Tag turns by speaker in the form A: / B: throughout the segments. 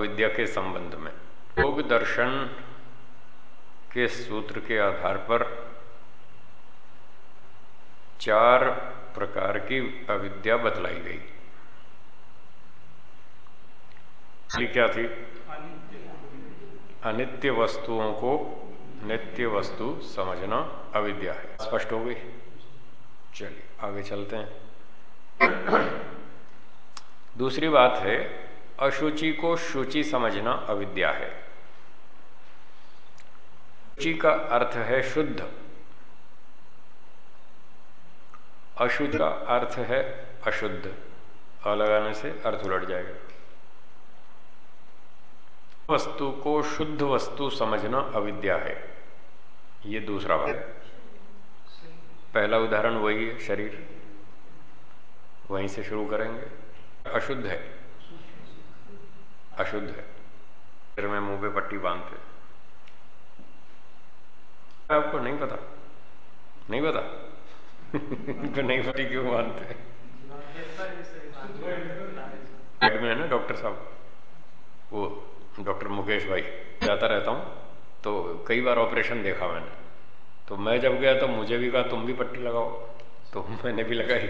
A: अविद्या के संबंध में। योग दर्शन के सूत्र के आधार पर चार प्रकार की अविद्या बतलाई गई। क्या थी? अनित्य वस्तुओं को नित्य वस्तु समझना अविद्या है। स्पष्ट हो गई? चलिए, आगे चलते हैं। दूसरी बात है अशुचि को शुचि समझना अविद्या है। शुचि का अर्थ है शुद्ध। अशुद्ध का अर्थ है अशुद्ध। अ लगाने से अर्थ उलट जाएगा। वस्तु को शुद्ध वस्तु समझना अविद्या है। ये दूसरा भाग पहला उदाहरण वही है, शरीर। वहीं से शुरू करेंगे। अशुद्ध है। अशुद्ध है। फिर मैं मुँह पे पट्टी बांधते आपको नहीं पता। नहीं पता? तो नहीं पट्टी क्यों बांधते में है ना डॉक्टर साहब? वो डॉक्टर मुकेश भाई। जाता रहता हूँ तो कई बार ऑपरेशन देखा मैंने। तो मैं जब गया तो मुझे भी कहा, तुम भी पट्टी लगाओ। तो मैंने भी लगाई।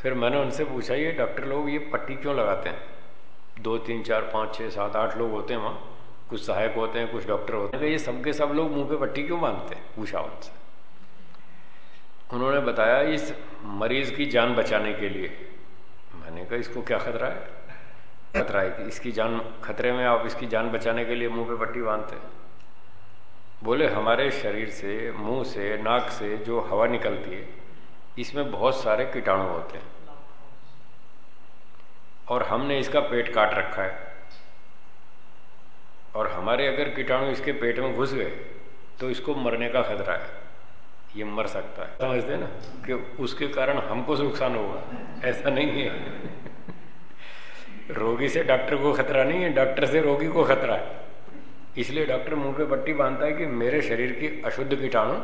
A: फिर मैंने उनसे पूछा, ये डॉक्टर लोग ये पट्टी क्यों लगाते हैं? दो, तीन, चार, पाँच छः सात, आठ लोग होते हैं वहाँ। कुछ सहायक होते हैं, कुछ डॉक्टर होते हैं। ये सबके सब लोग मुँह पे पट्टी क्यों बांधते हैं पूछा उनसे? उन्होंने बताया इस मरीज़ की जान बचाने के लिए। मैंने कहा, इसको क्या खतरा है? खतरा है कि इसकी जान, खतरे में आप इसकी जान बचाने के लिए मुँह पे पट्टी बांधते हैं। बोले, हमारे शरीर से, मुँह से, नाक से जो हवा निकलती है, इसमें बहुत सारे कीटाणु होते हैं। और हमने इसका पेट काट रखा है। और हमारे अगर कीटाणु इसके पेट में घुस गए तो इसको मरने का खतरा है। ये मर सकता है। समझते ना? कि उसके कारण हमको नुकसान होगा। ऐसा नहीं है। रोगी से डॉक्टर को खतरा नहीं है, डॉक्टर से रोगी को खतरा है। इसलिए डॉक्टर मुँह पे पट्टी बांधता है कि मेरे शरीर की अशुद्ध कीटाणु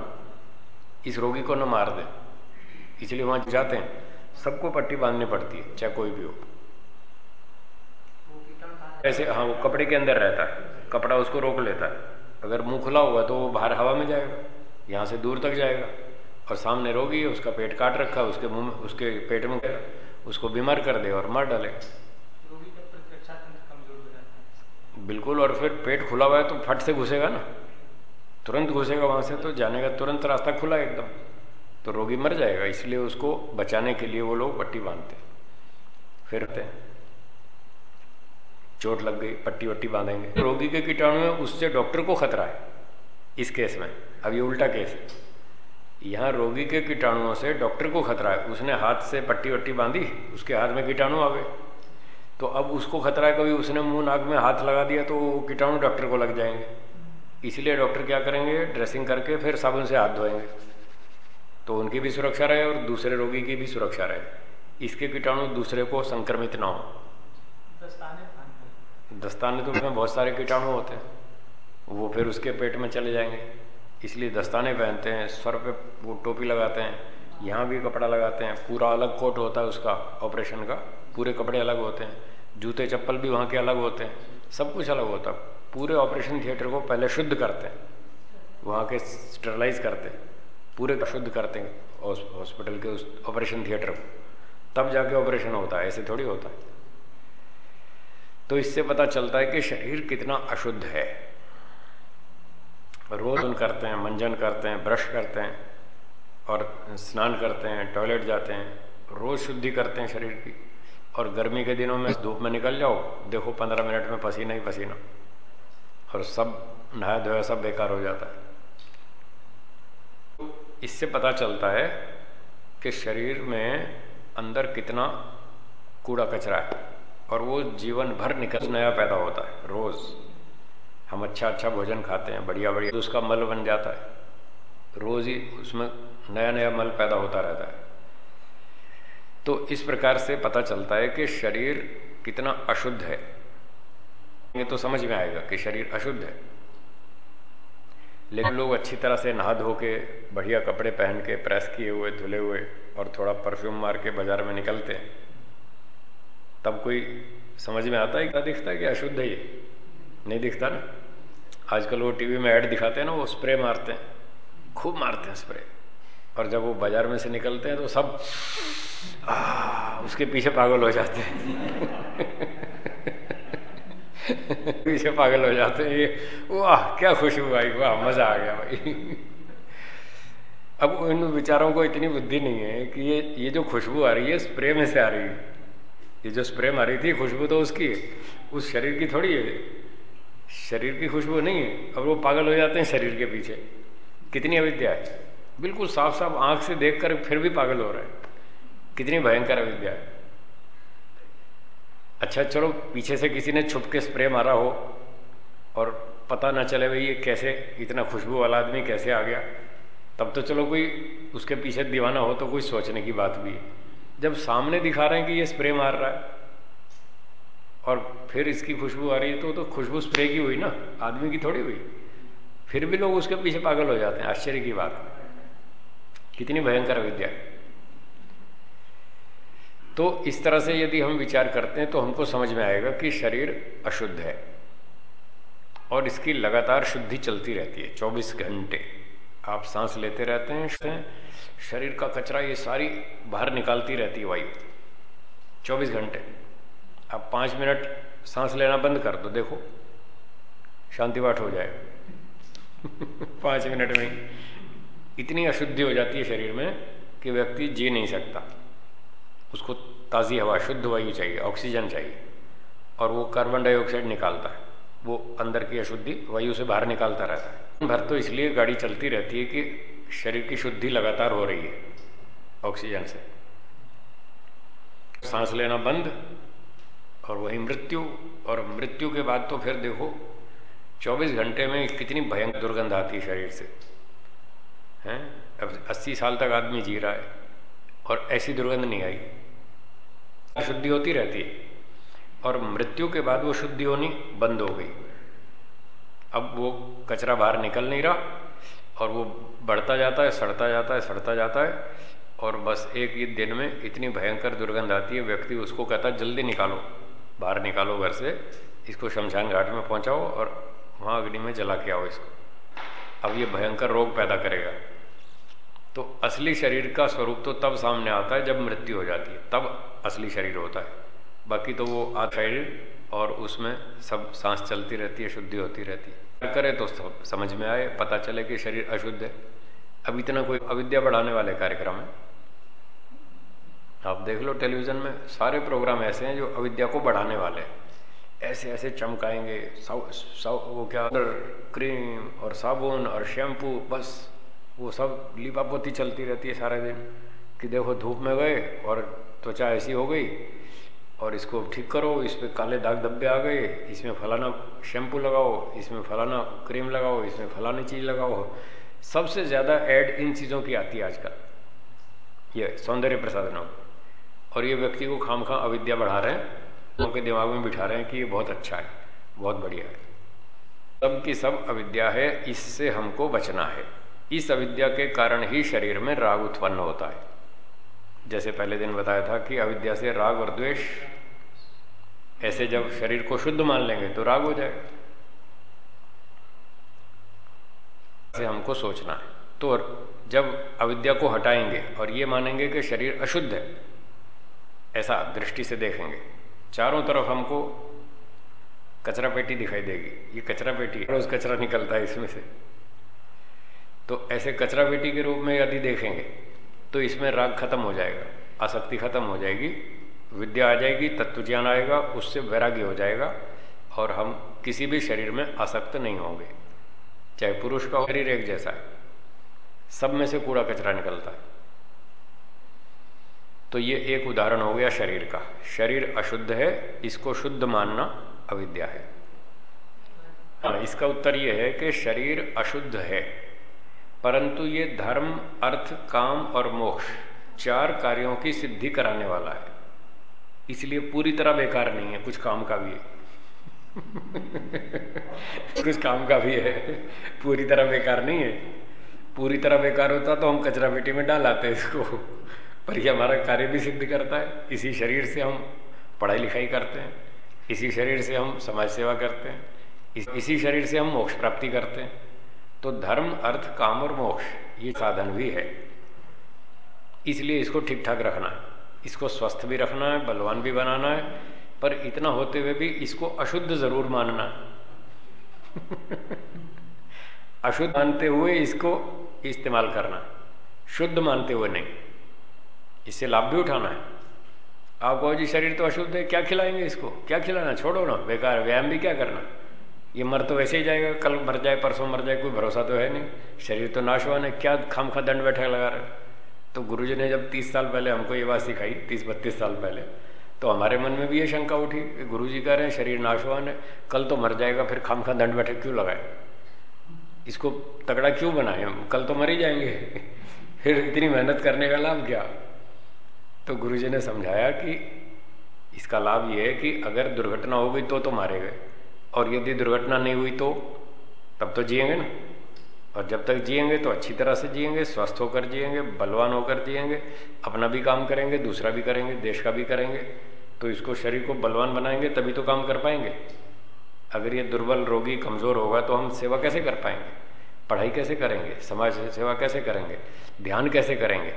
A: इस रोगी को न मार दे। इसलिए वहाँ जाते हैं। सबको पट्टी बांधनी पड़ती है, चाहे कोई भी हो। ऐसे हाँ वो कपड़े के अंदर रहता है। कपड़ा उसको रोक लेता है। अगर मुँह खुला हुआ तो वो बाहर हवा में जाएगा यहाँ से दूर तक जाएगा। और सामने रोगी है उसका पेट काट रखा है उसके मुँह उसके पेट में उसको बीमार कर दे और मर डाले। बिल्कुल और फिर पेट खुला हुआ है तो फट से घुसेगा ना। तुरंत घुसेगा वहाँ से तो जाने का तुरंत रास्ता खुला एकदम। तो रोगी मर जाएगा इसलिए उसको बचाने के लिए वो लोग पट्टी बांधते फिर चोट लग गई, पट्टी वट्टी बांधेंगे। रोगी के कीटाणु में उससे डॉक्टर को खतरा है, इस केस में। अब ये उल्टा केस है। यहाँ रोगी के कीटाणुओं से डॉक्टर को खतरा है। उसने हाथ से पट्टी वट्टी बांधी, उसके हाथ में कीटाणु आ गए। तो अब उसको खतरा है, कभी उसने मुँह नाक में हाथ लगा दिया तो कीटाणु डॉक्टर को लग जाएँगे। इसलिए डॉक्टर क्या करेंगे? ड्रेसिंग करके फिर साबुन से हाथ धोएँगे। तो उनकी भी सुरक्षा रहे और दूसरे रोगी की भी सुरक्षा रहे। इसके कीटाणु दूसरे को संक्रमित ना हो। दस्ताने तो उसमें बहुत सारे कीटाणु होते हैं, वो फिर उसके पेट में चले जाएँगे। इसलिए दस्ताने पहनते हैं, सर पे वो टोपी लगाते हैं, यहाँ भी कपड़ा लगाते हैं, पूरा अलग कोट होता है उसका ऑपरेशन का, पूरे कपड़े अलग होते हैं, जूते चप्पल भी वहाँ के अलग होते हैं, सब कुछ अलग होता है। पूरे ऑपरेशन थिएटर को पहले शुद्ध करते हैं, वहाँ के स्टरलाइज करते हैं, पूरे शुद्ध करते हैं हॉस्पिटल के उस ऑपरेशन थिएटर को। तब जाके ऑपरेशन होता है, ऐसे थोड़ी होता है। तो इससे पता चलता है कि शरीर कितना अशुद्ध है। रोज करते हैं, मंजन करते हैं, ब्रश करते हैं और स्नान करते हैं, टॉयलेट जाते हैं, रोज शुद्धि करते हैं शरीर की। और गर्मी के दिनों में धूप में निकल जाओ, देखो पंद्रह मिनट में पसीना ही पसीना। और सब, नहाया धोया सब बेकार हो जाता है। इससे पता चलता है कि शरीर में अंदर कितना कूड़ा कचरा है। और वो जीवन भर निकल नया पैदा होता है, रोज़। हम अच्छा अच्छा भोजन खाते हैं, बढ़िया बढ़िया। तो उसका मल बन जाता है। रोज़ ही उसमें नया नया मल पैदा होता रहता है। तो इस प्रकार से पता चलता है कि शरीर कितना अशुद्ध है। ये तो समझ में आएगा कि शरीर अशुद्ध है। लेकिन लोग अच्छी तरह से नहा धो के, बढ़िया कपड़े पहन के, प्रेस किए हुए, धुले हुए और थोड़ा परफ्यूम मार के बाज़ार में निकलते हैं। तब कोई समझ में आता है क्या दिखता है कि अशुद्ध है ये? नहीं दिखता ना? आजकल वो टीवी में ऐड दिखाते हैं ना वो स्प्रे मारते हैं। खूब मारते हैं स्प्रे। और जब वो बाज़ार में से निकलते हैं तो सब आ, उसके पीछे पागल हो जाते हैं। पीछे पागल हो जाते हैं ये वाह क्या खुशबू आई वाह मज़ा आ गया भाई। अब उन विचारों को इतनी बुद्धि नहीं है कि ये ये जो खुशबू आ रही है स्प्रे में से आ रही है। ये जो स्प्रे मारी थी, खुशबू तो उसकी है। उस शरीर की थोड़ी है। शरीर की खुशबू नहीं है, अब वो पागल हो जाते हैं शरीर के पीछे। कितनी अविद्या है। बिल्कुल साफ़ साफ़ आँख से देखकर फिर भी पागल हो रहे हैं। कितनी भयंकर अविद्या है। अच्छा चलो, पीछे से किसी ने छुप के स्प्रे मारा हो, और पता ना चले भाई ये कैसे, इतना खुशबू वाला आदमी कैसे आ गया। तब तो चलो कोई उसके पीछे दीवाना हो तो कोई सोचने की बात भी है। जब सामने दिखा रहे हैं कि ये स्प्रे मार रहा है, और फिर इसकी खुशबू आ रही है तो तो खुशबू स्प्रे की हुई ना, आदमी की थोड़ी हुई। फिर भी लोग उसके पीछे पागल हो जाते हैं, आश्चर्य की बात। कितनी भयंकर विद्या। तो इस तरह से यदि हम विचार करते हैं तो हमको समझ में आएगा कि शरीर अशुद्ध है, और इसकी लगातार शुद्धि चलती रहती है 24 घंटे। आप सांस लेते रहते हैं शरीर का कचरा ये सारी बाहर निकालती रहती है वायु। 24 घंटे। आप पाँच मिनट सांस लेना बंद कर दो, देखो शांति पाठ हो जाए पाँच मिनट में इतनी अशुद्धि हो जाती है शरीर में कि व्यक्ति जी नहीं सकता। उसको ताज़ी हवा, शुद्ध वायु चाहिए, ऑक्सीजन चाहिए, और वो कार्बन डाइऑक्साइड निकालता है। वो अंदर की अशुद्धि वायु से बाहर निकालता रहता है। भर तो इसलिए गाड़ी चलती रहती है कि शरीर की शुद्धि लगातार हो रही है, ऑक्सीजन से। सांस लेना बंद और वही मृत्यु, और मृत्यु के बाद तो फिर देखो 24 घंटे में कितनी भयंकर दुर्गंध आती है शरीर से। हैं? अब 80 साल तक आदमी जी रहा है और ऐसी दुर्गंध नहीं आई। शुद्धि होती रहती है। और मृत्यु के बाद वो शुद्धि होनी बंद हो गई। अब वो कचरा बाहर निकल नहीं रहा और वो बढ़ता जाता है, सड़ता जाता है, सड़ता जाता है और बस एक ही दिन में इतनी भयंकर दुर्गंध आती है, व्यक्ति उसको कहता है, जल्दी निकालो, बाहर निकालो घर से, इसको शमशान घाट में पहुंचाओ और वहाँ अग्नि में जला के आओ इसको। अब ये भयंकर रोग पैदा करेगा। तो असली शरीर का स्वरूप तो तब सामने आता है जब मृत्यु हो जाती है, तब असली शरीर होता है। बाकी तो वो आ शरीर और उसमें सब सांस चलती रहती है, शुद्धि होती रहती है। करे तो सब समझ में आए, पता चले कि शरीर अशुद्ध है। अब इतना कोई अविद्या बढ़ाने वाले कार्यक्रम है। आप देख लो टेलीविज़न में सारे प्रोग्राम ऐसे हैं जो अविद्या को बढ़ाने वाले हैं। ऐसे ऐसे चमकाएँगे सब सब वो क्या क्रीम और साबुन और शैम्पू, बस, वो सब लिपापोती चलती रहती है सारे दिन। कि देखो धूप में गए और त्वचा ऐसी हो गई और इसको ठीक करो, इस पर काले दाग धब्बे आ गए, इसमें फलाना शैम्पू लगाओ, इसमें फलाना क्रीम लगाओ, इसमें फलानी चीज़ लगाओ। सबसे ज़्यादा ऐड इन चीज़ों की आती है आजकल। ये सौंदर्य प्रसाधनों। और ये व्यक्ति को खाम खां अविद्या बढ़ा रहे हैं उनके दिमाग में बिठा रहे हैं कि ये बहुत अच्छा है, बहुत बढ़िया है। सब की सब अविद्या है, इससे हमको बचना है। इस अविद्या के कारण ही शरीर में राग उत्पन्न होता है। जैसे पहले दिन बताया था कि अविद्या से राग और द्वेष, ऐसे जब शरीर को शुद्ध मान लेंगे तो राग हो जाएगा। हमको सोचना है। तो जब अविद्या को हटाएँगे और ये मानेंगे कि शरीर अशुद्ध है, ऐसा दृष्टि से देखेंगे, चारों तरफ़ हमको कचरा पेटी दिखाई देगी। ये कचरा पेटी रोज कचरा निकलता है इसमें से। तो ऐसे कचरा पेटी के रूप में यदि देखेंगे तो इसमें राग खत्म हो जाएगा आसक्ति खत्म हो जाएगी विद्या आ जाएगी तत्व ज्ञान आएगा उससे वैराग्य हो जाएगा और हम किसी भी शरीर में आसक्त नहीं होंगे। चाहे पुरुष का शरीर एक जैसा है। सब में से कूड़ा कचरा निकलता है। तो ये एक उदाहरण हो गया शरीर का। शरीर अशुद्ध है इसको शुद्ध मानना अविद्या है। हाँ, इसका उत्तर यह है कि शरीर अशुद्ध है। परंतु ये धर्म, अर्थ, काम और मोक्ष चार कार्यों की सिद्धि कराने वाला है। इसलिए पूरी तरह बेकार नहीं है, कुछ काम का भी है। कुछ काम का भी है। पूरी तरह बेकार नहीं है। पूरी तरह बेकार होता तो हम कचरा पेटी में डाल आते इसको। पर ये हमारा कार्य भी सिद्ध करता है। इसी शरीर से हम पढ़ाई लिखाई करते हैं। इसी शरीर से हम समाज सेवा करते हैं। इसी शरीर से हम मोक्ष प्राप्ति करते हैं। तो धर्म, अर्थ, काम और मोक्ष, ये साधन भी है। इसलिए इसको ठीक ठाक रखना है। इसको स्वस्थ भी रखना है, बलवान भी बनाना है, पर इतना होते हुए भी इसको अशुद्ध ज़रूर मानना है। अशुद्ध मानते हुए इसको इस्तेमाल करना, शुद्ध मानते हुए नहीं। इससे लाभ भी उठाना है। आप कहो जी, शरीर तो अशुद्ध है, क्या खिलाएँगे इसको? क्या खिलाना? छोड़ो ना, बेकार, व्यायाम भी क्या करना? ये मर तो वैसे ही जाएगा, कल मर जाए, परसों मर जाए, कोई भरोसा तो है नहीं। शरीर तो नाशवान है, क्या खाम खा दंड बैठा लगा रहे तो गुरुजी ने जब तीस साल पहले हमको ये बात सिखाई, तीस बत्तीस साल पहले तो हमारे मन में भी ये शंका उठी गुरु जी कह रहे हैं, शरीर नाशवान है, कल तो मर जाएगा, फिर खाम खा दंड बैठे क्यों लगाए? इसको तगड़ा क्यों बनाए हम? कल तो मर ही जाएँगे। फिर इतनी मेहनत करने का लाभ क्या? तो गुरु जी ने समझाया कि इसका लाभ ये है कि अगर दुर्घटना हो गई तो तो मारे गए। और यदि दुर्घटना नहीं हुई तो तब तो जिएँगे ना। और जब तक जिएँगे तो अच्छी तरह से जिएँगे, स्वस्थ होकर जिएँगे, बलवान होकर जिएँगे, अपना भी काम करेंगे, दूसरा भी करेंगे, देश का भी करेंगे तो इसको शरीर को बलवान बनाएँगे, तभी तो काम कर पाएँगे। अगर ये दुर्बल रोगी कमज़ोर होगा तो हम सेवा कैसे कर पाएँगे? पढ़ाई कैसे करेंगे? समाज सेवा कैसे करेंगे? ध्यान कैसे करेंगे?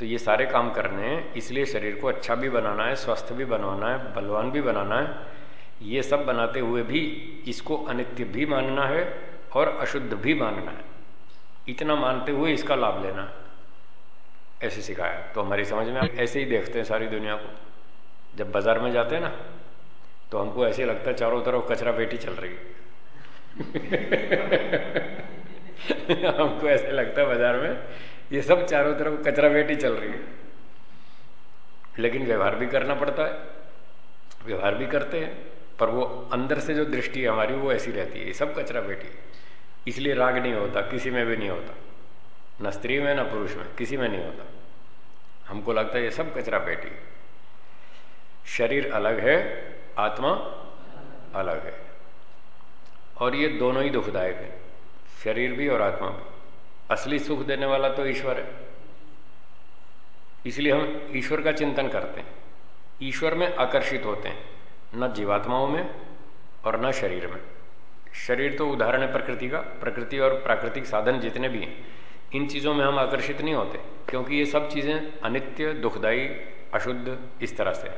A: तो ये सारे काम करने हैं, इसलिए शरीर को अच्छा भी बनाना है, स्वस्थ भी बनवाना है, बलवान भी बनाना है ये सब बनाते हुए भी इसको अनित्य भी मानना है और अशुद्ध भी मानना है। इतना मानते हुए इसका लाभ लेना। है ऐसे सिखाया। तो हमारी समझ में ऐसे ही देखते हैं सारी दुनिया को। जब बाज़ार में जाते हैं ना तो हमको ऐसे लगता है चारों तरफ़ कचरा पेटी चल रही है। हमको ऐसे लगता है बाज़ार में, ये सब चारों तरफ़ कचरा बेटी चल रही है। लेकिन व्यवहार भी करना पड़ता है। व्यवहार भी करते हैं। पर वो अंदर से जो दृष्टि है हमारी, वो ऐसी रहती है। सब कचरा बेटी इसलिए राग नहीं होता, किसी में भी नहीं होता। न स्त्री में, न पुरुष में, किसी में नहीं होता। हमको लगता है ये सब कचरा बेटी शरीर अलग है, आत्मा अलग है। और ये दोनों ही दुखदायक है, शरीर भी और आत्मा भी। असली सुख देने वाला तो ईश्वर है। इसलिए हम ईश्वर का चिंतन करते हैं। ईश्वर में आकर्षित होते हैं। न जीवात्माओं में और न शरीर में। शरीर तो उदाहरण है प्रकृति का। प्रकृति और प्राकृतिक साधन जितने भी हैं, इन चीज़ों में हम आकर्षित नहीं होते, क्योंकि ये सब चीज़ें अनित्य, दुखदायी, अशुद्ध इस तरह से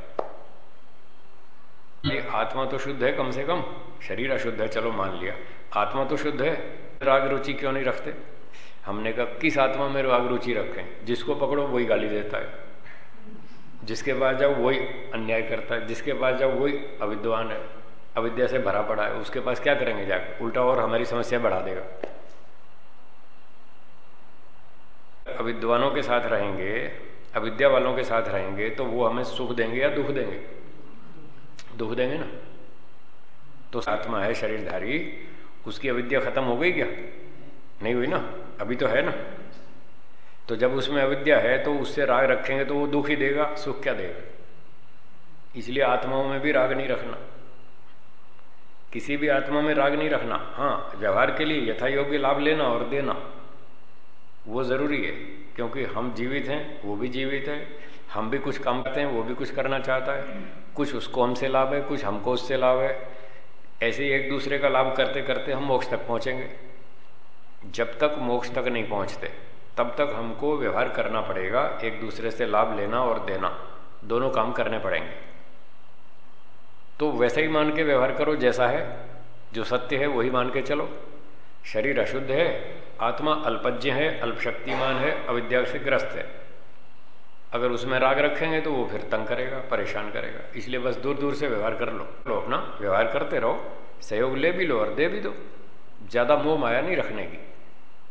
A: ये आत्मा तो शुद्ध है कम से कम, शरीर अशुद्ध है, चलो मान लिया। आत्मा तो शुद्ध है, राग रुचि क्यों नहीं रखते? हमने कहा, किस आत्मा में राग रुचि रखें? जिसको पकड़ो, वही गाली देता है। जिसके पास जाओ वही अन्याय करता है, जिसके पास जाओ वही अविद्वान है, अविद्या से भरा पड़ा है, उसके पास क्या करेंगे जाकर? उल्टा और हमारी समस्या बढ़ा देगा। अविद्वानों के साथ रहेंगे, अविद्या वालों के साथ रहेंगे तो वो हमें सुख देंगे या दुख देंगे? दुख देंगे ना? तो आत्मा है शरीरधारी, उसकी अविद्या खत्म हो गई क्या? नहीं हुई ना? अभी तो है ना? तो जब उसमें अविद्या है तो उससे राग रखेंगे तो वो दुख ही देगा, सुख क्या देगा? इसलिए आत्माओं में भी राग नहीं रखना। किसी भी आत्मा में राग नहीं रखना। हाँ व्यवहार के लिए यथा योग्य लाभ लेना और देना, वो ज़रूरी है, क्योंकि हम जीवित हैं, वो भी जीवित है, हम भी कुछ काम करते हैं, वो भी कुछ करना चाहता है। कुछ उसको हमसे लाभ है, कुछ हमको उससे लाभ है। ऐसे ही एक दूसरे का लाभ करते करते हम मोक्ष तक पहुँचेंगे। जब तक मोक्ष तक नहीं पहुँचते। तब तक हमको व्यवहार करना पड़ेगा, एक दूसरे से लाभ लेना और देना। दोनों काम करने पड़ेंगे। तो वैसे ही मान के व्यवहार करो जैसा है, जो सत्य है वही मान के चलो। शरीर अशुद्ध है, आत्मा अल्पज्ञ है, अल्पशक्तिमान है अविद्या से ग्रस्त है। अगर उसमें राग रखेंगे तो वो फिर तंग करेगा, परेशान करेगा। इसलिए बस दूर दूर से व्यवहार कर लो। लो अपना व्यवहार करते रहो, सहयोग ले भी लो और दे भी दो। ज़्यादा मोह माया नहीं रखने की।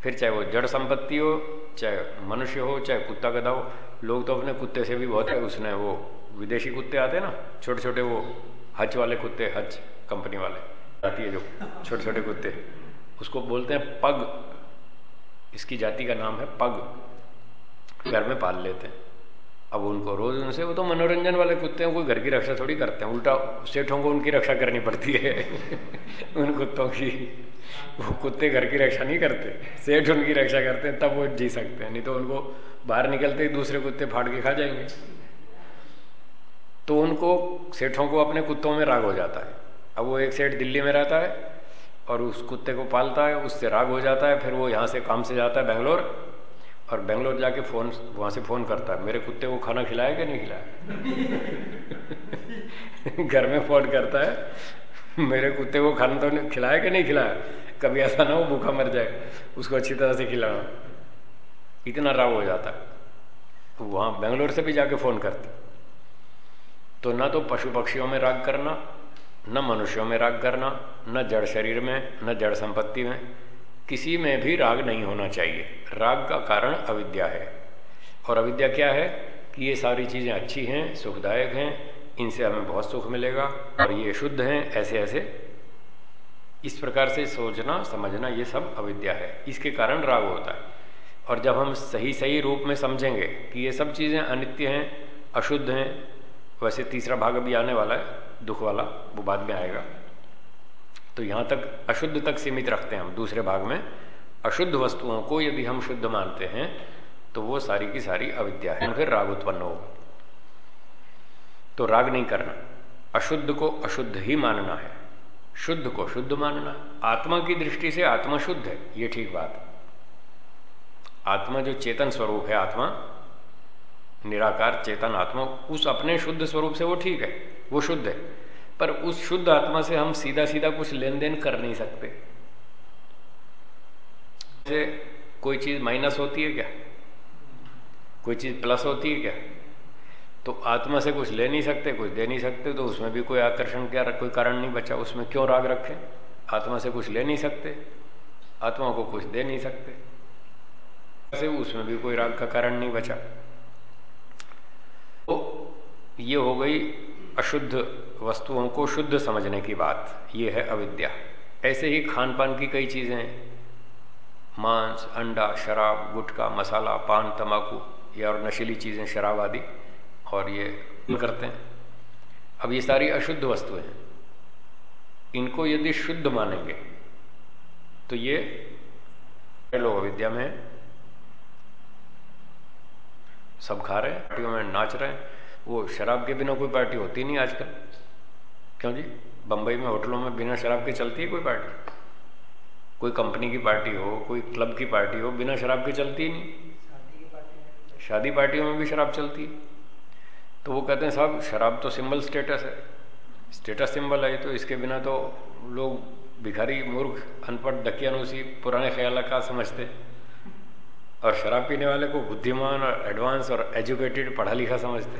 A: फिर चाहे वो जड़ संपत्ति हो चाहे मनुष्य हो, चाहे कुत्ता गधा हो, लोग तो अपने कुत्ते से भी बहुत है, उसने वो विदेशी कुत्ते आते हैं ना छोटे छोटे वो हच वाले कुत्ते हच कंपनी वाले आती है जो छोटे छोटे कुत्ते, उसको बोलते हैं पग। इसकी जाति का नाम है पग। घर में पाल लेते हैं। अब उनको रोज उनसे, वो तो मनोरंजन वाले कुत्ते हैं कोई घर की रक्षा थोड़ी करते हैं, उल्टा सेठों को उनकी रक्षा करनी पड़ती है। उन कुत्तों की, वो कुत्ते घर की रक्षा नहीं करते, सेठ उनकी रक्षा करते हैं, तब वो जी सकते हैं, नहीं तो उनको बाहर निकलते ही दूसरे कुत्ते फाड़ के खा जाएँगे। तो उनको, सेठों को अपने कुत्तों में राग हो जाता है। अब वो एक सेठ दिल्ली में रहता है और उस कुत्ते को पालता है, उससे राग हो जाता है, फिर वो यहाँ से काम से जाता है, बेंगलोर और बेंगलोर जाके फ़ोन, वहाँ से फ़ोन करता है, मेरे कुत्ते को खाना खिलाया कि नहीं खिलाया? घर में फ़ोन करता है, मेरे कुत्ते को खाना तो खिलाया कि नहीं खिलाया? कभी ऐसा ना हो भूखा मर जाए, उसको अच्छी तरह से खिलाना इतना राग हो जाता है। तो वहाँ बेंगलोर से भी जाके फ़ोन करते तो ना तो पशु पक्षियों में राग करना, न मनुष्यों में राग करना, न जड़ शरीर में, न जड़ संपत्ति में किसी में भी राग नहीं होना चाहिए। राग का कारण अविद्या है। और अविद्या क्या है? कि ये सारी चीज़ें अच्छी हैं, सुखदायक हैं, इनसे हमें बहुत सुख मिलेगा और ये शुद्ध हैं ऐसे ऐसे इस प्रकार से सोचना, समझना, ये सब अविद्या है। इसके कारण राग होता है। और जब हम सही सही रूप में समझेंगे कि ये सब चीज़ें अनित्य हैं, अशुद्ध हैं, वैसे तीसरा भाग अभी आने वाला है, दुख वाला, वो बाद में आएगा। तो यहाँ तक अशुद्ध तक सीमित रखते हैं हम, दूसरे भाग में। अशुद्ध वस्तुओं को यदि हम शुद्ध मानते हैं तो वो सारी की सारी अविद्या है। फिर राग उत्पन्न होगा। तो राग नहीं करना। अशुद्ध को अशुद्ध ही मानना है। शुद्ध को शुद्ध मानना। आत्मा की दृष्टि से आत्मा शुद्ध है, ये ठीक बात। आत्मा जो चेतन स्वरूप है, आत्मा, निराकार चेतन आत्मा, उस अपने शुद्ध स्वरूप से वो ठीक है, वो शुद्ध है। पर उस शुद्ध आत्मा से हम सीधा सीधा कुछ लेन देन कर नहीं सकते। जैसे कोई चीज़ माइनस होती है क्या? कोई चीज़ प्लस होती है क्या? तो आत्मा से कुछ ले नहीं सकते, कुछ दे नहीं सकते तो उसमें भी कोई आकर्षण क्या कोई कारण नहीं बचा, उसमें क्यों राग रखें? आत्मा से कुछ ले नहीं सकते, आत्मा को कुछ दे नहीं सकते। से उसमें भी कोई राग का कारण नहीं बचा। तो ये हो गई अशुद्ध वस्तुओं को शुद्ध समझने की बात, ये है अविद्या। ऐसे ही खान पान की कई चीज़ें मांस, अंडा, शराब, गुटखा, मसाला, पान, तंबाकू, या और नशीली चीज़ें, शराब आदि, और ये करते हैं। अब ये सारी अशुद्ध वस्तुएँ हैं। इनको यदि शुद्ध मानेंगे तो ये लोग अविद्या में सब खा रहे हैं पार्टियों में नाच रहे हैं। वो शराब के बिना कोई पार्टी होती नहीं आजकल। क्यों जी? बम्बई में होटलों में बिना शराब के चलती है कोई पार्टी? कोई कंपनी की पार्टी हो, कोई क्लब की पार्टी हो, बिना शराब के चलती ही नहीं। शादी पार्टियों में भी शराब चलती है। तो वो कहते हैं, साहब, शराब तो सिंबल स्टेटस है। स्टेटस सिंबल है तो इसके बिना तो लोग भिखारी, मूर्ख, अनपढ़ दकियानुसी पुराने ख्याल का समझते और शराब पीने वाले को बुद्धिमान और एडवांस और एजुकेटेड पढ़ा लिखा समझते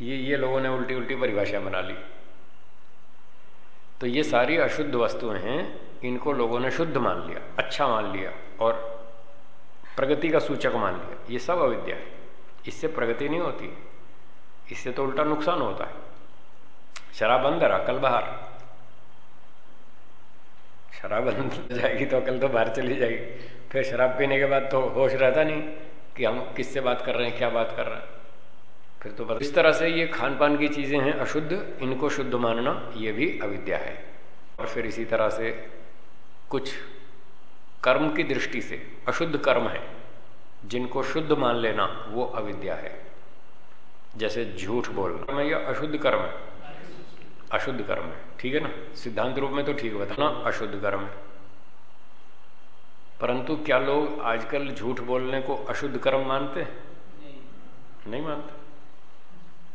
A: ये ये लोगों ने उल्टी उल्टी परिभाषा बना ली। तो ये सारी अशुद्ध वस्तुएँ हैं, इनको लोगों ने शुद्ध मान लिया अच्छा मान लिया, और प्रगति का सूचक मान लिया। ये सब अविद्या है। इससे प्रगति नहीं होती। इससे तो उल्टा नुकसान होता है। शराब अंदर, अकल बाहर। शराब अंदर जाएगी तो अकल तो बाहर चली जाएगी। फिर शराब पीने के बाद तो होश रहता नहीं कि हम किससे बात कर रहे हैं, क्या बात कर रहे हैं। फिर तो इस तरह से ये खान पान की चीज़ें हैं अशुद्ध इनको शुद्ध मानना ये भी अविद्या है। और फिर इसी तरह से कुछ कर्म की दृष्टि से अशुद्ध कर्म है जिनको शुद्ध मान लेना वो अविद्या है। जैसे झूठ बोलना या अशुद्ध कर्म है? अशुद्ध कर्म है ठीक है ना? सिद्धांत रूप में तो ठीक बताना अशुद्ध कर्म है। परंतु क्या लोग आजकल झूठ बोलने को अशुद्ध कर्म मानते हैं? नहीं, नहीं मानते।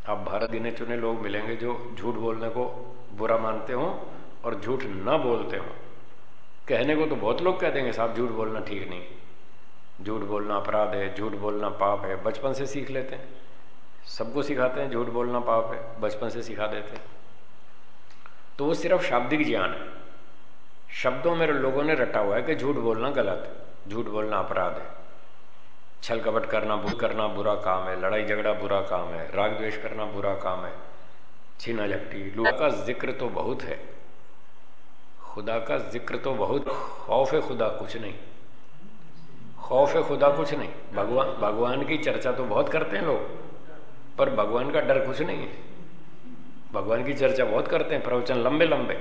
A: आप भारत गिने चुने लोग मिलेंगे जो झूठ बोलने को बुरा मानते हो और झूठ न बोलते हो। कहने को तो बहुत लोग कह देंगे साहब, झूठ बोलना ठीक नहीं झूठ बोलना अपराध है, झूठ बोलना पाप है, बचपन से सीख लेते हैं। सबको सिखाते हैं, झूठ बोलना पाप है, बचपन से सिखा देते हैं। तो वो सिर्फ़ शाब्दिक ज्ञान है। शब्दों में लोगों ने रटा हुआ है कि झूठ बोलना गलत है, झूठ बोलना अपराध है। छल कपट करना बुर करना बुरा काम है, लड़ाई झगड़ा बुरा काम है, राग द्वेष करना बुरा काम है, छीना झपटी। लूट का ज़िक्र तो बहुत है। खुदा का ज़िक्र तो बहुत। खौफ खुदा, कुछ नहीं। खौफ है खुदा, कुछ नहीं। भगवान भगवान की चर्चा तो बहुत करते हैं लोग, पर भगवान का डर कुछ नहीं है। भगवान की चर्चा बहुत करते हैं, प्रवचन लंबे लंबे।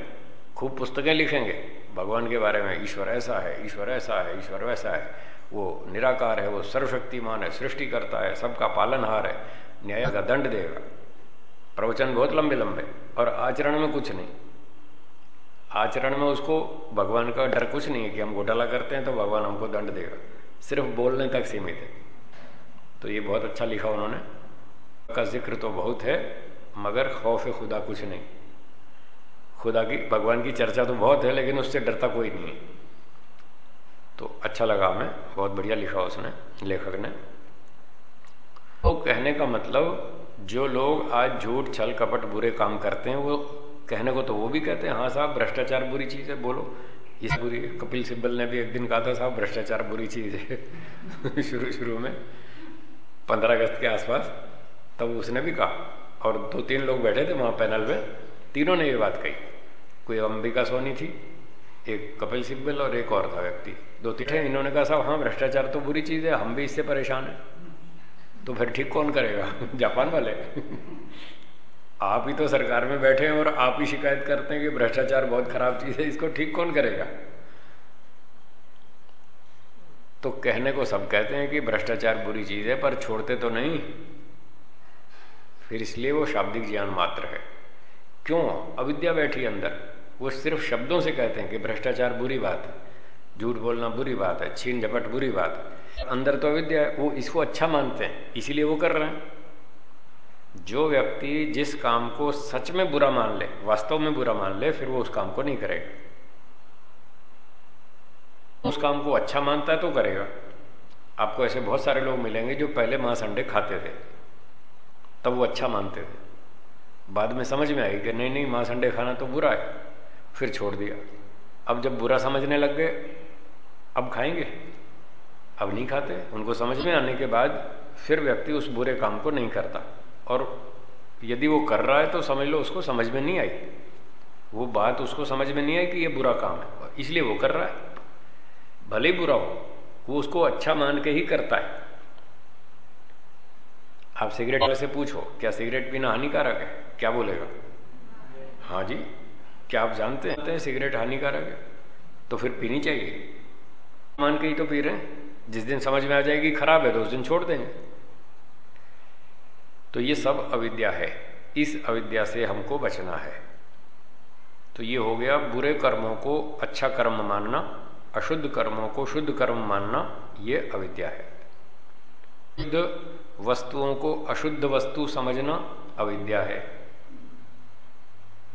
A: खूब पुस्तकें लिखेंगे, भगवान के बारे में, ईश्वर ऐसा है, ईश्वर ऐसा है, ईश्वर वैसा है। वो निराकार है, वो सर्वशक्तिमान है सृष्टि करता है, सबका पालनहार है, न्याय का दंड देगा। प्रवचन बहुत लंबे लंबे, और आचरण में कुछ नहीं। आचरण में उसको भगवान का डर कुछ नहीं है कि हम घोटाला करते हैं तो भगवान हमको दंड देगा। सिर्फ़ बोलने तक सीमित है। तो ये बहुत अच्छा लिखा उन्होंने। का ज़िक्र तो बहुत है, मगर खौफ खुदा कुछ नहीं। खुदा की, भगवान की चर्चा तो बहुत है, लेकिन उससे डरता कोई नहीं है। तो अच्छा लगा हमें, बहुत बढ़िया लिखा उसने, लेखक ने। तो कहने का मतलब जो लोग आज झूठ, छल, कपट, बुरे काम करते हैं, वो कहने को तो वो भी कहते हैं हाँ साहब, भ्रष्टाचार बुरी चीज़ है, बोलो। इस बुरी, कपिल सिब्बल ने भी एक दिन कहा था, साहब, भ्रष्टाचार बुरी चीज़ है। शुरू शुरू में, पंद्रह अगस्त के आसपास, तब उसने भी कहा, और दो तीन लोग बैठे थे वहाँ पैनल में, तीनों ने ये बात कही। कोई अंबिका सोनी थी, एक कपिल सिब्बल और एक और था व्यक्ति। दो तीन इन्होंने कहा, साहब हाँ भ्रष्टाचार तो बुरी चीज़ है, हम भी इससे परेशान हैं। तो फिर ठीक कौन करेगा? जापान वाले? आप ही तो सरकार में बैठे हैं और आप ही शिकायत करते हैं कि भ्रष्टाचार बहुत खराब चीज़ है, इसको ठीक कौन करेगा? तो कहने को सब कहते हैं कि भ्रष्टाचार बुरी चीज़ है, पर छोड़ते तो नहीं। फिर इसलिए वो शाब्दिक ज्ञान मात्र है। क्यों? अविद्या बैठी अंदर। वो सिर्फ़ शब्दों से कहते हैं कि भ्रष्टाचार बुरी बात है। झूठ बोलना बुरी बात है, छीन झपट बुरी बात है। अंदर तो अविद्या है, वो इसको अच्छा मानते हैं, इसीलिए वो कर रहे हैं। जो व्यक्ति जिस काम को सच में बुरा मान ले, वास्तव में बुरा मान ले, फिर वो उस काम को नहीं करेगा। उस काम को अच्छा मानता है तो करेगा। आपको ऐसे बहुत सारे लोग मिलेंगे जो पहले मांस अंडे खाते थे, तब वो अच्छा मानते थे। बाद में समझ में आई कि नहीं नहीं, मांस अंडे खाना तो बुरा है, फिर छोड़ दिया। अब जब बुरा समझने लग गए अब खाएँगे। अब नहीं खाते। उनको समझ में आने के बाद फिर व्यक्ति उस बुरे काम को नहीं करता। और यदि वो कर रहा है तो समझ लो उसको समझ में नहीं आई। वो बात उसको समझ में नहीं आई कि ये बुरा काम है इसलिए वो कर रहा है। भले ही बुरा हो वो उसको अच्छा मान के ही करता है। आप सिगरेट वाले से पूछो क्या सिगरेट पीना हानिकारक है? क्या बोलेगा? हाँ जी। क्या आप जानते हैं सिगरेट हानिकारक है? तो फिर पीनी चाहिए। मान के ही तो पी रहे हैं। जिस दिन समझ में आ जाएगी, खराब है तो उस दिन छोड़ देंगे। तो ये सब अविद्या है। इस अविद्या से हमको बचना है। तो ये हो गया बुरे कर्मों को अच्छा कर्म मानना, अशुद्ध कर्मों को शुद्ध कर्म मानना, ये अविद्या है। शुद्ध वस्तुओं को अशुद्ध वस्तु समझना अविद्या है।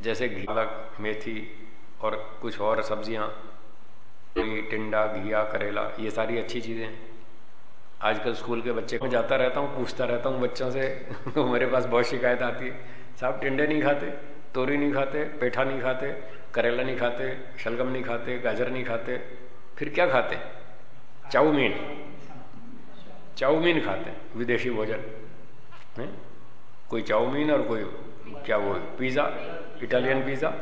A: जैसे घालक मेथी और कुछ और सब्ज़ियाँ टिंडा, घिया, करेला, ये सारी अच्छी चीज़ें हैं। आजकल स्कूल के बच्चे में जाता रहता हूँ, पूछता रहता हूँ, बच्चों से तो मेरे पास बहुत शिकायत आती है। साहब, टिंडे नहीं खाते, तोरी नहीं खाते, पेठा नहीं खाते, करेला नहीं खाते, शलगम नहीं खाते, गाजर नहीं खाते, फिर क्या खाते? चाउमीन। चाउमीन खाते, विदेशी भोजन। है? कोई चाउमीन और कोई, क्या वो, पिज़्ज़ा, इटालियन पिज़्ज़ा?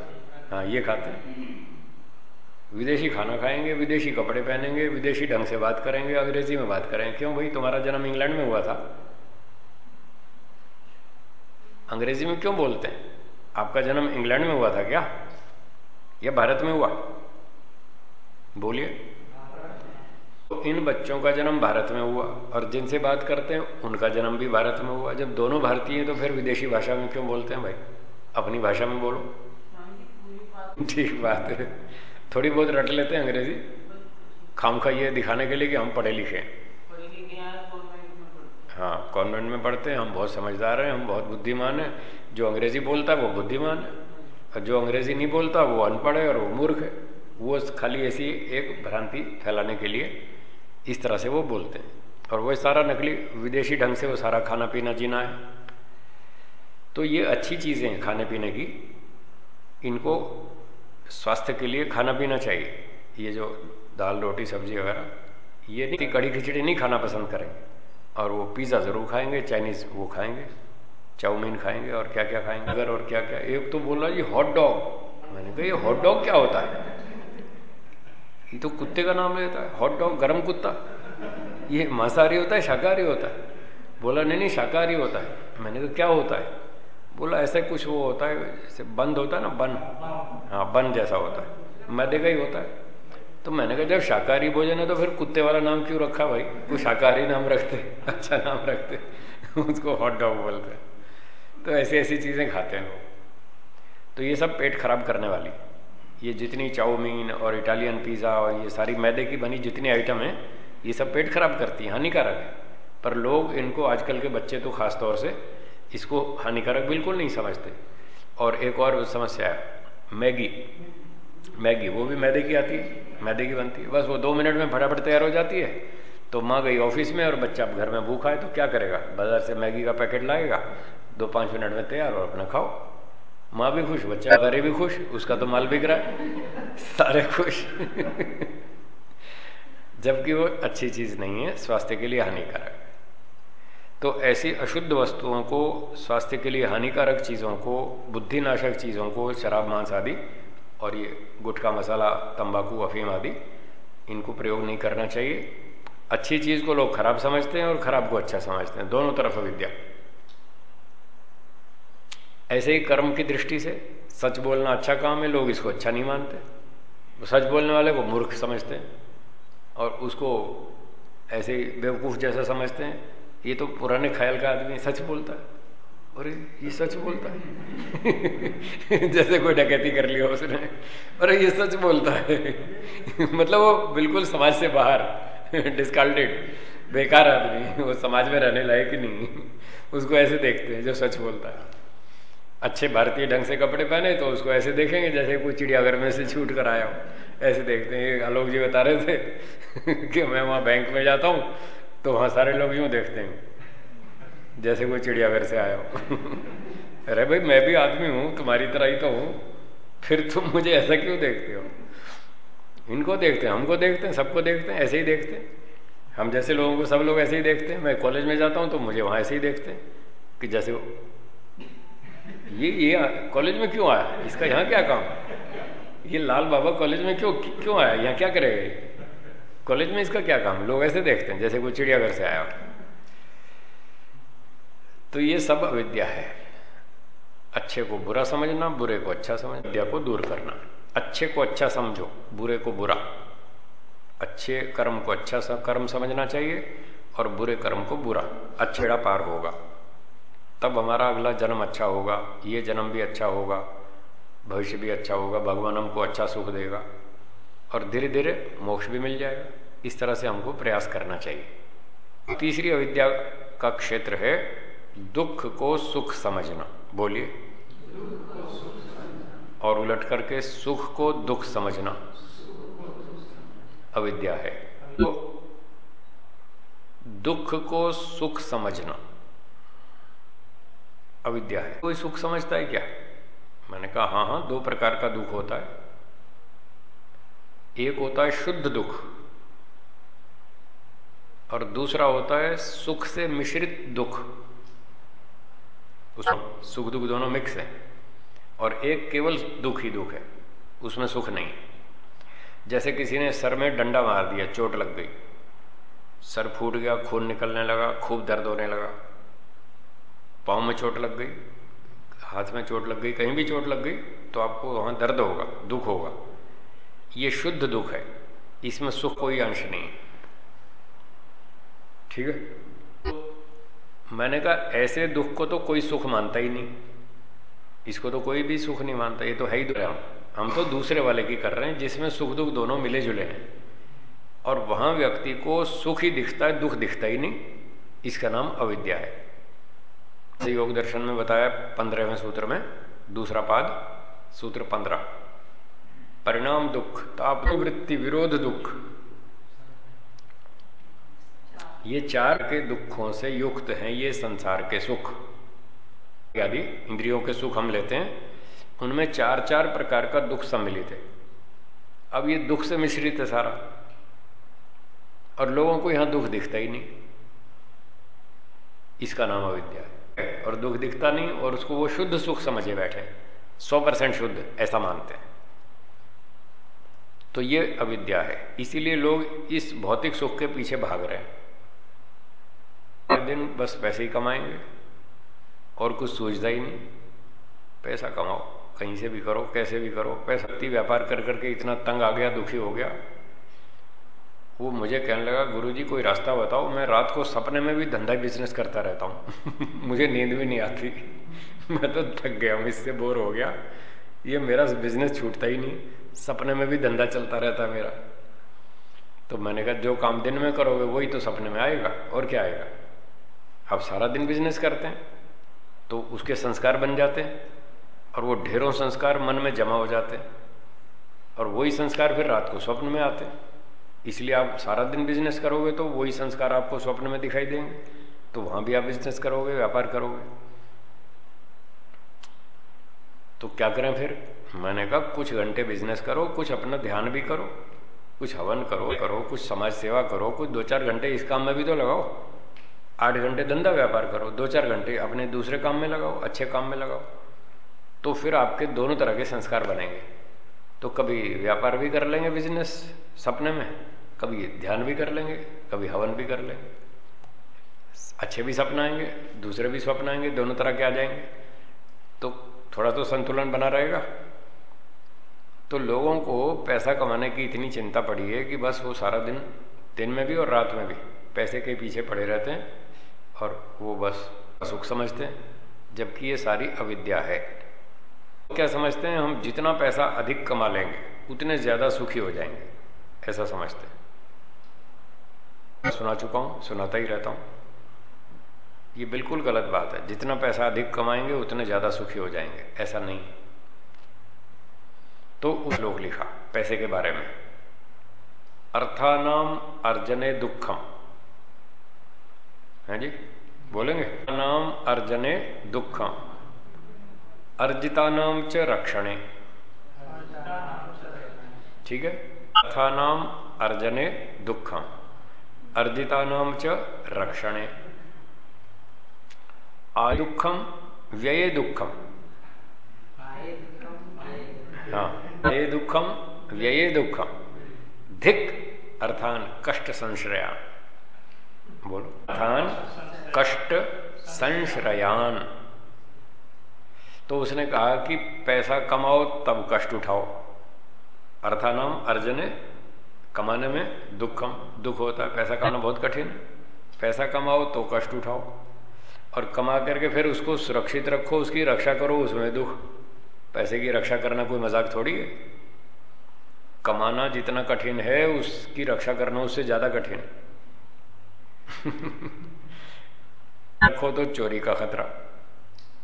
A: हाँ ये खाते। हैं विदेशी खाना खाएँगे, विदेशी कपड़े पहनेंगे, विदेशी ढंग से बात करेंगे, अंग्रेज़ी में बात करेंगे क्यों भाई? तुम्हारा जन्म इंग्लैंड में हुआ था। अंग्रेज़ी में क्यों बोलते हैं? आपका जन्म इंग्लैंड में हुआ था क्या? या भारत में हुआ? बोलिए। तो इन बच्चों का जन्म भारत में हुआ और जिनसे बात करते हैं, उनका जन्म भी भारत में हुआ। जब दोनों भारतीय तो फिर विदेशी भाषा में क्यों बोलते हैं भाई? अपनी भाषा में बोलो। ठीक बात है। थोड़ी बहुत रट लेते हैं अंग्रेज़ी। खाम खा ये दिखाने के लिए कि हम पढ़े लिखे हैं। हाँ कॉन्वेंट में पढ़ते हैं, हम बहुत समझदार हैं, हम बहुत बुद्धिमान हैं। जो अंग्रेज़ी बोलता है वो बुद्धिमान है। और जो अंग्रेज़ी नहीं बोलता, वो अनपढ़ है और वो मूर्ख है। वो खाली ऐसी एक भ्रांति फैलाने के लिए इस तरह से वो बोलते हैं। और वो सारा नकली विदेशी ढंग से वो सारा खाना पीना जीना है। तो ये अच्छी चीज़ें हैं खाने पीने की। इनको स्वास्थ्य के लिए खाना पीना चाहिए। ये जो दाल, रोटी, सब्ज़ी वगैरह, ये नहीं कड़ी खिचड़ी नहीं खाना पसंद करेंगे। और वो पिज़्ज़ा ज़रूर खाएँगे चाइनीज़ वो खाएँगे, चाउमीन खाएँगे और क्या क्या खाएँगे अगर और क्या क्या एक तो बोला जी हॉट डॉग मैंने कहा, ये हॉट डॉग क्या होता है? ये तो कुत्ते का नाम लेता है हॉट डॉग गर्म कुत्ता। ये मांसाहारी होता है, शाकाहारी होता है। बोला, नहीं नहीं, शाकाहारी होता है। मैंने कहा, क्या होता है? बोला, ऐसे कुछ वो होता है, जैसे बंद होता है ना, बन। हाँ बन जैसा होता है। मैदे का ही होता है। तो मैंने कहा, जब शाकाहारी भोजन है तो फिर कुत्ते वाला नाम क्यों रखा भाई? वो शाकाहारी नाम रखते अच्छा नाम रखते, उसको हॉट डॉग बोलते तो ऐसी ऐसी चीज़ें खाते हैं लोग। तो ये सब पेट खराब करने वाली। ये जितनी चाउमीन और इटालियन पिज़्ज़ा और ये सारी मैदे की बनी जितनी आइटम है, ये सब पेट खराब करती है, हानिकारक है। पर लोग इनको आजकल के बच्चे तो खासतौर से इसको हानिकारक बिल्कुल नहीं समझते। और एक और समस्या है, मैगी। मैगी, वो भी मैदे की आती है, मैदे की बनती है। बस वो दो मिनट में फटाफट तैयार हो जाती है। तो माँ गई ऑफ़िस में और बच्चा घर में भूखा है तो क्या करेगा? बाज़ार से मैगी का पैकेट लाएगा, दो पाँच मिनट में तैयार और अपना खाओ। माँ भी खुश, बच्चा घरे भी खुश, उसका तो माल बिक रहा है। सारे खुश। जबकि वो अच्छी चीज़ नहीं है, स्वास्थ्य के लिए हानिकारक। तो ऐसी अशुद्ध वस्तुओं को, स्वास्थ्य के लिए हानिकारक चीज़ों को, बुद्धिनाशक चीज़ों को, शराब, मांस आदि, और ये गुटखा मसाला, तंबाकू, अफीम आदि, इनको प्रयोग नहीं करना चाहिए। अच्छी चीज़ को लोग खराब समझते हैं और खराब को अच्छा समझते हैं। दोनों तरफ़ विद्या। ऐसे ही कर्म की दृष्टि से सच बोलना अच्छा काम है, लोग इसको अच्छा नहीं मानते। सच बोलने वाले को मूर्ख समझते हैं और उसको ऐसे बेवकूफ़ जैसा समझते हैं। ये तो पुराने ख्याल का आदमी सच बोलता है। अरे, ये सच बोलता है। जैसे कोई डकैती कर लिया उसने। अरे, ये सच बोलता है। मतलब वो बिल्कुल समाज से बाहर डिस्काल्टेड बेकार आदमी। वो समाज में रहने लायक ही नहीं। उसको ऐसे देखते हैं जो सच बोलता है। अच्छे भारतीय ढंग से कपड़े पहने तो उसको ऐसे देखेंगे जैसे कोई चिड़ियाघर में से छूट कर आया हो। ऐसे देखते हैं आलोक जी बता रहे थे कि मैं वहाँ बैंक में जाता हूँ तो वहाँ सारे लोग यूँ देखते हैं, जैसे कोई चिड़ियाघर से आया हो। अरे भाई, मैं भी आदमी हूँ, तुम्हारी तरह ही तो हूँ। फिर तुम मुझे ऐसा क्यों देखते हो? इनको देखते हैं, हमको देखते हैं, सबको देखते हैं, ऐसे ही देखते हैं। हम जैसे लोगों को सब लोग ऐसे ही देखते हैं। मैं कॉलेज में जाता हूँ तो मुझे वहाँ ऐसे ही देखते हैं, कि जैसे वो ये ये कॉलेज में क्यों आया? इसका यहाँ क्या काम? ये लाल बाबा कॉलेज में क्यों क्यों आया? यहाँ क्या करेगा कॉलेज में इसका क्या काम? लोग ऐसे देखते हैं, जैसे कोई चिड़ियाघर से आया तो ये सब अविद्या है। अच्छे को बुरा समझना, बुरे को अच्छा समझ विद्या को दूर करना। अच्छे को अच्छा समझो, बुरे को बुरा। अच्छे कर्म को अच्छा सा, कर्म समझना चाहिए और बुरे कर्म को बुरा। अच्छेड़ा पार होगा। तब हमारा अगला जन्म अच्छा होगा, ये जन्म भी अच्छा होगा, भविष्य भी अच्छा होगा, भगवान हमको अच्छा सुख देगा और धीरे धीरे मोक्ष भी मिल जाएगा। इस तरह से हमको प्रयास करना चाहिए। तीसरी अविद्या का क्षेत्र है दुख को सुख समझना। बोलिए। और उलट करके सुख को दुख समझना अविद्या है। तो दुख को सुख समझना अविद्या है। कोई सुख समझता है क्या? मैंने कहा हाँ हाँ दो प्रकार का दुख होता है। एक होता है शुद्ध दुख। और दूसरा होता है सुख से मिश्रित दुख। उसमें सुख दुख दोनों मिक्स है और एक केवल दुख ही दुख है उसमें सुख नहीं जैसे किसी ने सर में डंडा मार दिया चोट लग गई सर फूट गया खून निकलने लगा खूब दर्द होने लगा पाँव में चोट लग गई हाथ में चोट लग गई कहीं भी चोट लग गई तो आपको वहाँ दर्द होगा दुख होगा। ये शुद्ध दुख है इसमें सुख कोई अंश नहीं ठीक है? तो मैंने कहा, ऐसे दुख को तो कोई सुख मानता ही नहीं। इसको तो कोई भी सुख नहीं मानता, ये तो है ही दुख। हम तो दूसरे वाले की कर रहे हैं, जिसमें सुख दुख दोनों मिले जुले हैं। और वहाँ व्यक्ति को सुख ही दिखता है, दुख दिखता ही नहीं। इसका नाम अविद्या है। योग दर्शन में बताया पंद्रहवें सूत्र में, दूसरा पाद, सूत्र पंद्रह। परिणाम दुख, ताप, वृत्ति, विरोध दुख। ये चार के दुखों से युक्त हैं, ये संसार के सुख। आदि इंद्रियों के सुख हम लेते हैं, उनमें चार चार प्रकार का दुख सम्मिलित है। अब ये दुख से मिश्रित है सारा। और लोगों को यहाँ दुख दिखता ही नहीं। इसका नाम अविद्या है। और दुख दिखता नहीं, और उसको वो शुद्ध सुख समझे बैठे सौ परसेंट शुद्ध, ऐसा मानते हैं। तो ये अविद्या है। इसीलिए लोग इस भौतिक सुख के पीछे भाग रहे हैं। दिन बस पैसे ही कमाएँगे। और कुछ सोचता ही नहीं। पैसा कमाओ, कहीं से भी करो, कैसे भी करो, पैसा व्यापार कर करके इतना तंग आ गया, दुखी हो गया। वो मुझे कहने लगा, गुरुजी, कोई रास्ता बताओ, मैं रात को सपने में भी धंधा बिज़नेस करता रहता हूँ। मुझे नींद भी नहीं आती। मैं तो थक गया हूँ, इससे बोर हो गया। ये मेरा बिज़नेस छूटता ही नहीं। सपने में भी धंधा चलता रहता है मेरा। तो मैंने कहा, जो काम दिन में करोगे, वही तो सपने में आएगा। और क्या आएगा? आप सारा दिन बिज़नेस करते हैं तो उसके संस्कार बन जाते हैं और वो ढेरों संस्कार मन में जमा हो जाते हैं और वही संस्कार फिर रात को स्वप्न में आते हैं। इसलिए आप सारा दिन बिज़नेस करोगे तो वही संस्कार आपको स्वप्न में दिखाई देंगे। तो वहाँ भी आप बिज़नेस करोगे, व्यापार करोगे। तो क्या करें फिर? मैंने कहा, कुछ घंटे बिज़नेस करो, कुछ अपना ध्यान भी करो, कुछ हवन करो करो, कुछ समाज सेवा करो, कुछ दो चार घंटे इस काम में भी तो लगाओ। आठ घंटे धंधा व्यापार करो, दो चार घंटे अपने दूसरे काम में लगाओ, अच्छे काम में लगाओ तो फिर आपके दोनों तरह के संस्कार बनेंगे। तो कभी व्यापार भी कर लेंगे बिज़नेस सपने में, कभी ध्यान भी कर लेंगे, कभी हवन भी कर लेंगे। अच्छे भी सपना आएँगे, दूसरे भी स्वप्न आएँगे, दोनों तरह के आ जाएँगे। तो थोड़ा तो संतुलन बना रहेगा। तो लोगों को पैसा कमाने की इतनी चिंता पड़ी है कि बस वो सारा दिन दिन में भी और रात में भी पैसे के पीछे पड़े रहते हैं। और वो बस सुख समझते हैं, जबकि ये सारी अविद्या है। क्या समझते हैं, हम जितना पैसा अधिक कमा लेंगे, उतने ज़्यादा सुखी हो जाएँगे, ऐसा समझते हैं। मैं सुना चुका हूँ, सुनाता ही रहता हूँ। ये बिल्कुल गलत बात है, जितना पैसा अधिक कमाएँगे, उतने ज़्यादा सुखी हो जाएँगे, ऐसा नहीं। तो उस लोग लिखा, पैसे के बारे में। अर्थानाम अर्जने दुखम। है जी, बोलेंगे। नाम अर्जने दुखम अर्जितानाम च रक्षणे। ठीक है? अर्थानाम अर्जने दुखम अर्जितानाम च रक्षणे। आदुखम व्यय दुखम हाँ व्यय दुखम व्यय दुखम धिक, अर्थान कष्ट संश्रयान बोलो। अर्थान कष्ट, संश्रयान। तो उसने कहा कि पैसा कमाओ, तब कष्ट उठाओ। अर्थानाम अर्जने, कमाने में दुखम, दुख होता है, पैसा कमाना बहुत कठिन। पैसा कमाओ तो कष्ट उठाओ। और कमा करके फिर उसको सुरक्षित रखो, उसकी रक्षा करो, उसमें दुख। पैसे की रक्षा करना कोई मज़ाक थोड़ी है। कमाना जितना कठिन है, उसकी रक्षा करना उससे ज़्यादा कठिन। रखो तो चोरी का खतरा।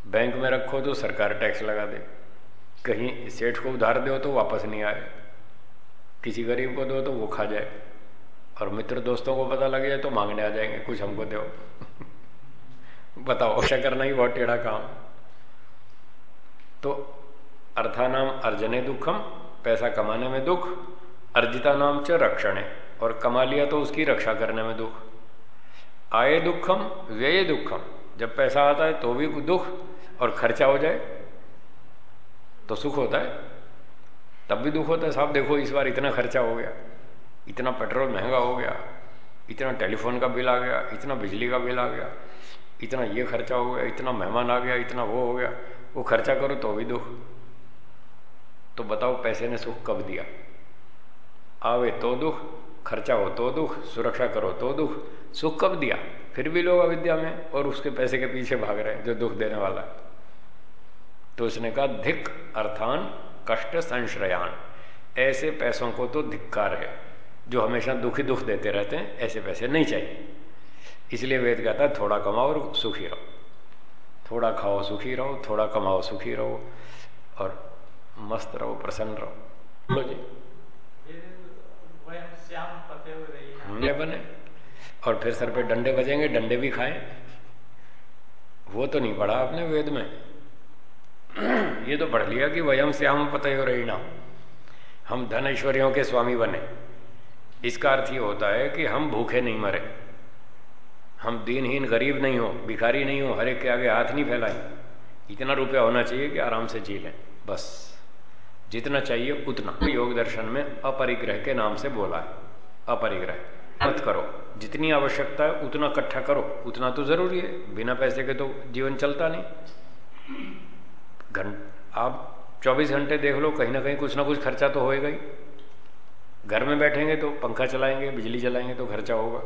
A: बैंक में रखो तो सरकार टैक्स लगा दे। कहीं सेठ को उधार दो तो वापस नहीं आए। किसी गरीब को दो तो वो खा जाए। और मित्र दोस्तों को पता लग जाए तो मांगने आ जाएँगे, कुछ हमको दो। बताओ रक्षा करना ही बहुत टेढ़ा काम। तो अर्था नाम अर्जने दुखम, पैसा कमाने में दुख, अर्जिता नाम च रक्षण। और कमा लिया तो उसकी रक्षा करने में दुख। आए दुखम, व्यय दुखम। जब पैसा आता है तो भी दुख और खर्चा हो जाए तो सुख होता है। तब भी दुख होता है। साहब, देखो, इस बार इतना खर्चा हो गया, इतना पेट्रोल महँगा हो गया, इतना टेलीफोन का बिल आ गया, इतना बिजली का बिल आ गया, इतना ये खर्चा हो गया, इतना मेहमान आ गया, इतना वो हो गया, वो खर्चा करो तो भी दुख। तो बताओ, पैसे ने सुख कब दिया? आवे तो दुख खर्चा हो तो दुख, सुरक्षा करो तो दुख। सुख कब दिया? फिर भी लोग अविद्या में और उसके पैसे के पीछे भाग रहे जो दुख देने वाला है। तो उसने कहा, धिक अर्थान कष्ट संश्रयान। ऐसे पैसों को तो धिक्कार है, जो हमेशा दुखी दुख देते रहते हैं, ऐसे पैसे नहीं चाहिए। इसलिए वेद कहता है, थोड़ा कमाओ और सुखी रहो। थोड़ा खाओ, सुखी रहो, थोड़ा कमाओ, सुखी रहो, और मस्त रहो, प्रसन्न रहो। जी। हमले बने और फिर सर पे डंडे बजेंगे डंडे भी खाएँ। वो तो नहीं पढ़ा आपने वेद में। ये तो पढ़ लिया कि वयम श्याम पतय रहीना हम धन ऐश्वर्यों के स्वामी बने। इसका अर्थ ये होता है कि हम भूखे नहीं मरे। हम दीनहीन गरीब नहीं हो भिखारी नहीं हो हर एक के आगे हाथ नहीं फैलाए। इतना रुपया होना चाहिए कि आराम से जी लें। बस। जितना चाहिए उतना। योग दर्शन में अपरिग्रह के नाम से बोला है। अपरिग्रह। मत करो। जितनी आवश्यकता है, उतना इकट्ठा करो। उतना तो ज़रूरी है। बिना पैसे के तो जीवन चलता नहीं। घंट आप 24 घंटे देख लो, कहीं ना कहीं कुछ ना कुछ खर्चा तो होएगा ही। घर में बैठेंगे तो पंखा चलाएँगे, बिजली चलाएँगे तो खर्चा होगा।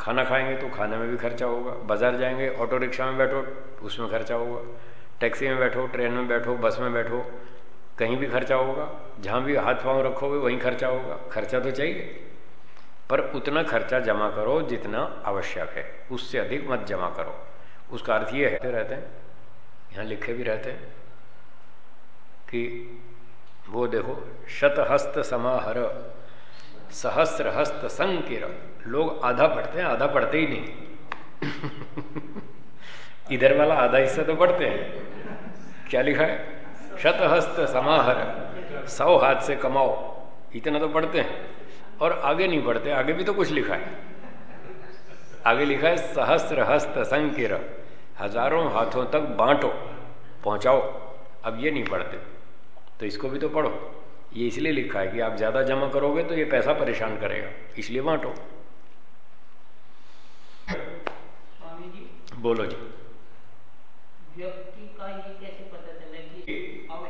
A: खाना खाएँगे तो खाने में भी खर्चा होगा। बाज़ार जाएँगे, ऑटो रिक्शा में बैठो, उसमें खर्चा होगा। टैक्सी में बैठो, ट्रेन में बैठो, बस में बैठो, कहीं भी खर्चा होगा। जहाँ भी हाथ पाँव रखोगे, वहीं खर्चा होगा। खर्चा तो चाहिए। पर उतना खर्चा जमा करो जितना आवश्यक है। उससे अधिक मत जमा करो। उसका अर्थ ये है रहते हैं, यहाँ लिखे भी रहते हैं, कि वो देखो, शतहस्त समाहर सहस्र हस्त संकिर लोग आधा पढ़ते हैं, आधा पढ़ते ही नहीं। इधर वाला आधा हिस्सा तो पढ़ते हैं। क्या लिखा है? शतहस्त समाहर, सौ हाथ से कमाओ, इतना तो पढ़ते हैं। और आगे नहीं पढ़ते आगे भी तो कुछ लिखा है। आगे लिखा है सहस्र हस्त संकिर हज़ारों हाथों तक बांटो पहुंचाओ। अब ये नहीं पढ़ते तो इसको भी तो पढ़ो। ये इसलिए लिखा है कि आप ज़्यादा जमा करोगे तो ये पैसा परेशान करेगा इसलिए बांटो।
B: जी
A: बोलो जी।
B: व्यक्ति का ये कैसे